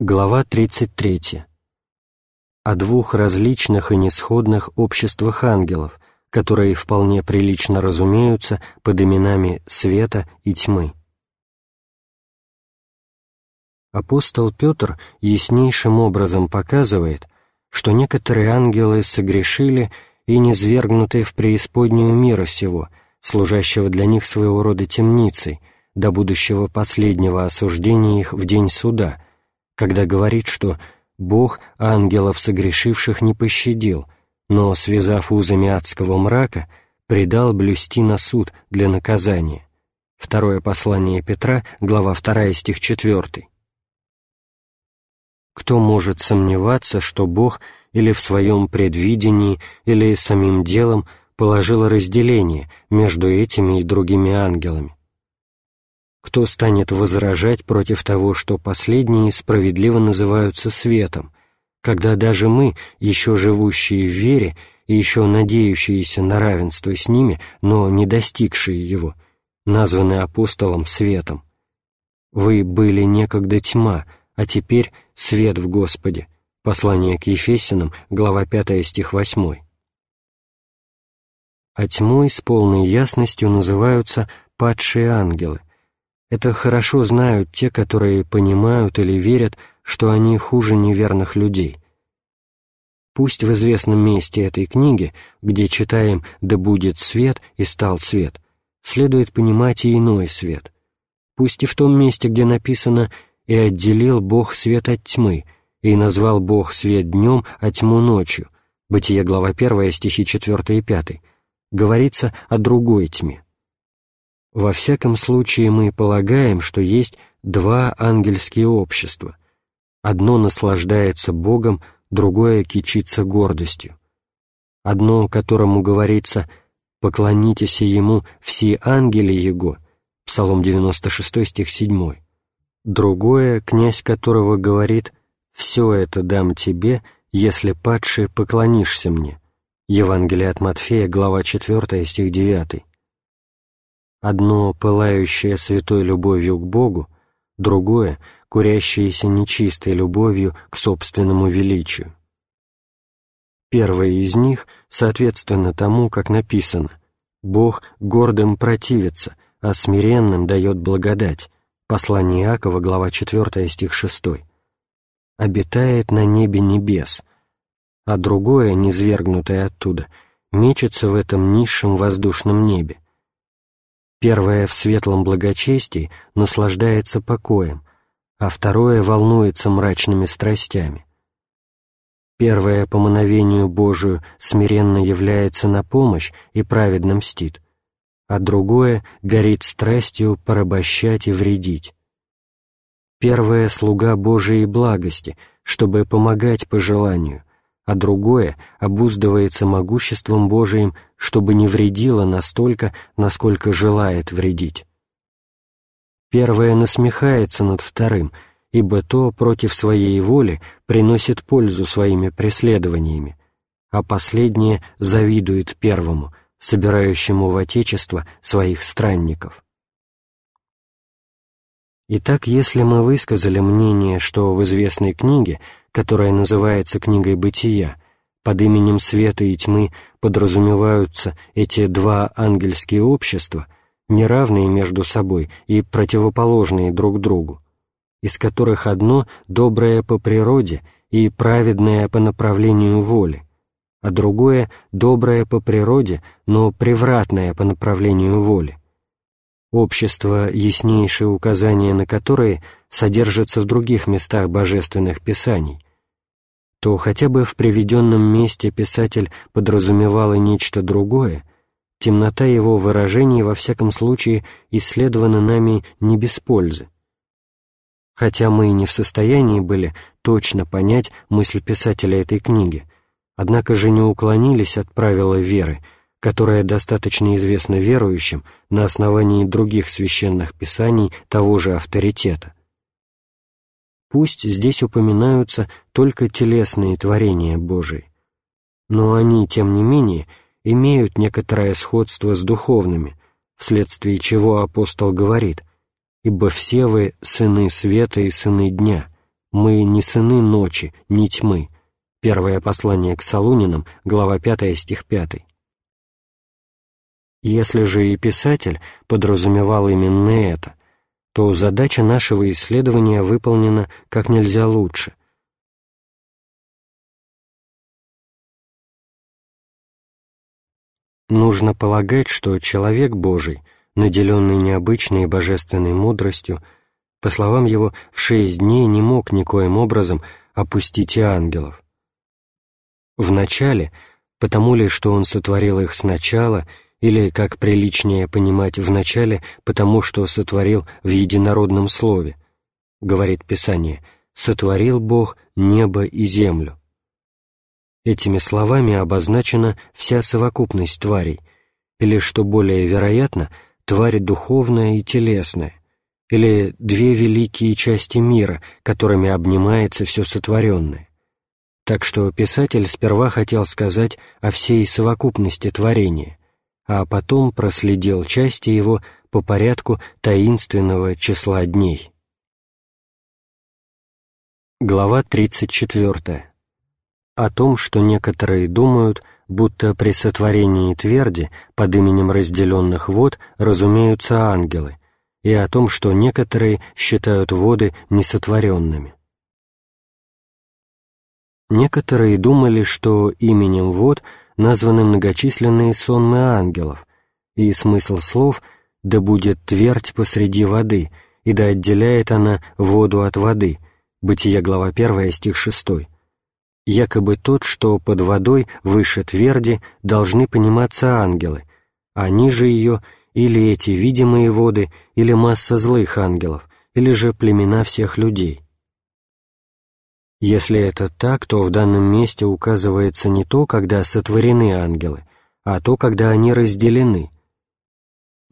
Глава 33. О двух различных и несходных обществах ангелов, которые вполне прилично разумеются под именами света и тьмы. Апостол Петр яснейшим образом показывает, что некоторые ангелы согрешили и низвергнуты в преисподнюю мира сего, служащего для них своего рода темницей, до будущего последнего осуждения их в день суда — когда говорит, что Бог ангелов согрешивших не пощадил, но, связав узами адского мрака, предал блюсти на суд для наказания. Второе послание Петра, глава 2, стих 4. Кто может сомневаться, что Бог или в своем предвидении, или самим делом положил разделение между этими и другими ангелами? Кто станет возражать против того, что последние справедливо называются светом, когда даже мы, еще живущие в вере и еще надеющиеся на равенство с ними, но не достигшие его, названы апостолом светом? Вы были некогда тьма, а теперь свет в Господе. Послание к Ефесянам, глава 5, стих 8. А тьмой с полной ясностью называются падшие ангелы, это хорошо знают те, которые понимают или верят, что они хуже неверных людей. Пусть в известном месте этой книги, где читаем «Да будет свет» и «Стал свет», следует понимать и иной свет. Пусть и в том месте, где написано «И отделил Бог свет от тьмы», и назвал Бог свет днем, а тьму ночью, Бытие, глава 1, стихи 4 и 5, говорится о другой тьме. Во всяком случае мы полагаем, что есть два ангельские общества. Одно наслаждается Богом, другое кичится гордостью. Одно, которому говорится «поклонитесь Ему все ангели Его», Псалом 96 стих 7. Другое, князь которого говорит «все это дам тебе, если падший поклонишься мне». Евангелие от Матфея, глава 4, стих 9 одно пылающее святой любовью к Богу, другое — курящееся нечистой любовью к собственному величию. Первое из них соответственно тому, как написано «Бог гордым противится, а смиренным дает благодать» Послание Иакова, глава 4, стих 6. «Обитает на небе небес», а другое, низвергнутое оттуда, мечется в этом низшем воздушном небе, Первое в светлом благочестии наслаждается покоем, а второе волнуется мрачными страстями. Первое по мановению Божию смиренно является на помощь и праведно мстит, а другое горит страстью порабощать и вредить. Первое — слуга Божией благости, чтобы помогать по желанию, а другое обуздывается могуществом Божиим, чтобы не вредило настолько, насколько желает вредить. Первое насмехается над вторым, ибо то против своей воли приносит пользу своими преследованиями, а последнее завидует первому, собирающему в Отечество своих странников. Итак, если мы высказали мнение, что в известной книге – которая называется книгой «Бытия», под именем света и тьмы подразумеваются эти два ангельские общества, неравные между собой и противоположные друг другу, из которых одно доброе по природе и праведное по направлению воли, а другое доброе по природе, но превратное по направлению воли. Общество, яснейшее указание на которые содержится в других местах божественных писаний, то хотя бы в приведенном месте писатель подразумевал и нечто другое, темнота его выражений во всяком случае исследована нами не без пользы. Хотя мы и не в состоянии были точно понять мысль писателя этой книги, однако же не уклонились от правила веры, которое достаточно известно верующим на основании других священных писаний того же авторитета. Пусть здесь упоминаются только телесные творения Божии, но они, тем не менее, имеют некоторое сходство с духовными, вследствие чего апостол говорит «Ибо все вы сыны света и сыны дня» Мы не сыны ночи, не тьмы. Первое послание к Солунинам, глава 5, стих 5. Если же и писатель подразумевал именно это, то задача нашего исследования выполнена как нельзя лучше. Нужно полагать, что человек Божий, наделенный необычной божественной мудростью, по словам его, в шесть дней не мог никоим образом опустить и ангелов. Вначале, потому ли, что он сотворил их сначала, или, как приличнее понимать, вначале, потому что сотворил в единородном слове, говорит Писание, «сотворил Бог небо и землю». Этими словами обозначена вся совокупность тварей, или, что более вероятно, тварь духовная и телесная, или две великие части мира, которыми обнимается все сотворенное. Так что писатель сперва хотел сказать о всей совокупности творения, а потом проследил части его по порядку таинственного числа дней. Глава 34. О том, что некоторые думают, будто при сотворении тверди под именем разделенных вод разумеются ангелы, и о том, что некоторые считают воды несотворенными. Некоторые думали, что именем вод названы многочисленные сонмы ангелов, и смысл слов «да будет твердь посреди воды», и да отделяет она воду от воды, Бытие, глава 1, стих 6. Якобы тот, что под водой выше тверди, должны пониматься ангелы, а ниже ее или эти видимые воды, или масса злых ангелов, или же племена всех людей. Если это так, то в данном месте указывается не то, когда сотворены ангелы, а то, когда они разделены.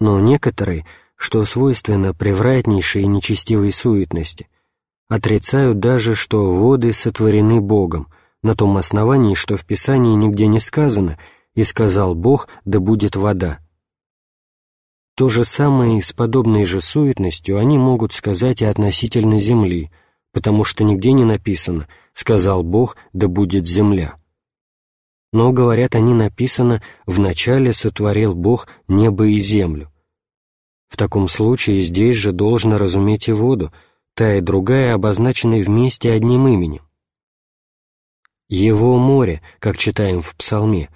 Но некоторые, что свойственно превратнейшей и нечестивой суетности, отрицают даже, что воды сотворены Богом, на том основании, что в Писании нигде не сказано «и сказал Бог, да будет вода». То же самое и с подобной же суетностью они могут сказать и относительно земли – потому что нигде не написано «сказал Бог, да будет земля». Но, говорят они, написано «вначале сотворил Бог небо и землю». В таком случае здесь же должно разуметь и воду, та и другая обозначены вместе одним именем. «Его море», как читаем в Псалме,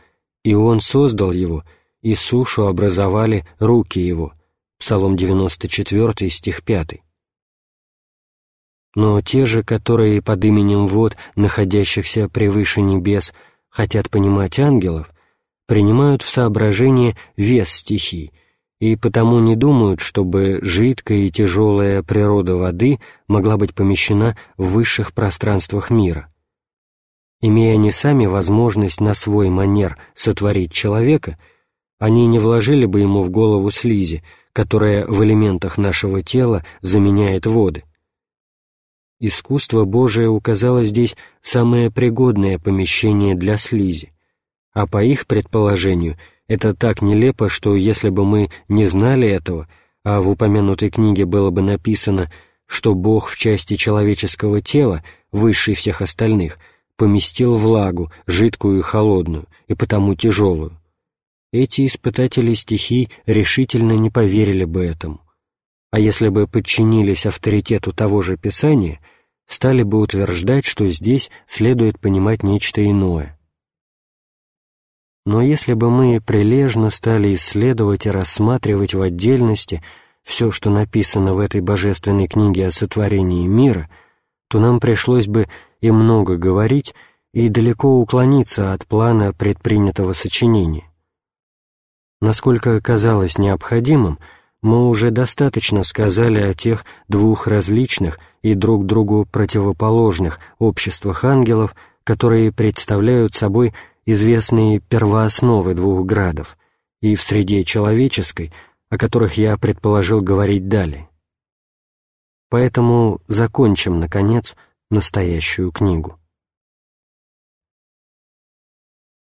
«и Он создал его, и сушу образовали руки его». Псалом 94, стих 5 но те же, которые под именем вод, находящихся превыше небес, хотят понимать ангелов, принимают в соображение вес стихий, и потому не думают, чтобы жидкая и тяжелая природа воды могла быть помещена в высших пространствах мира. Имея они сами возможность на свой манер сотворить человека, они не вложили бы ему в голову слизи, которая в элементах нашего тела заменяет воды искусство Божие указало здесь самое пригодное помещение для слизи, а по их предположению это так нелепо, что если бы мы не знали этого, а в упомянутой книге было бы написано, что Бог в части человеческого тела, высший всех остальных, поместил влагу, жидкую и холодную, и потому тяжелую. Эти испытатели стихий решительно не поверили бы этому а если бы подчинились авторитету того же Писания, стали бы утверждать, что здесь следует понимать нечто иное. Но если бы мы прилежно стали исследовать и рассматривать в отдельности все, что написано в этой божественной книге о сотворении мира, то нам пришлось бы и много говорить, и далеко уклониться от плана предпринятого сочинения. Насколько казалось необходимым, мы уже достаточно сказали о тех двух различных и друг другу противоположных обществах ангелов, которые представляют собой известные первоосновы двух градов, и в среде человеческой, о которых я предположил говорить далее. Поэтому закончим, наконец, настоящую книгу.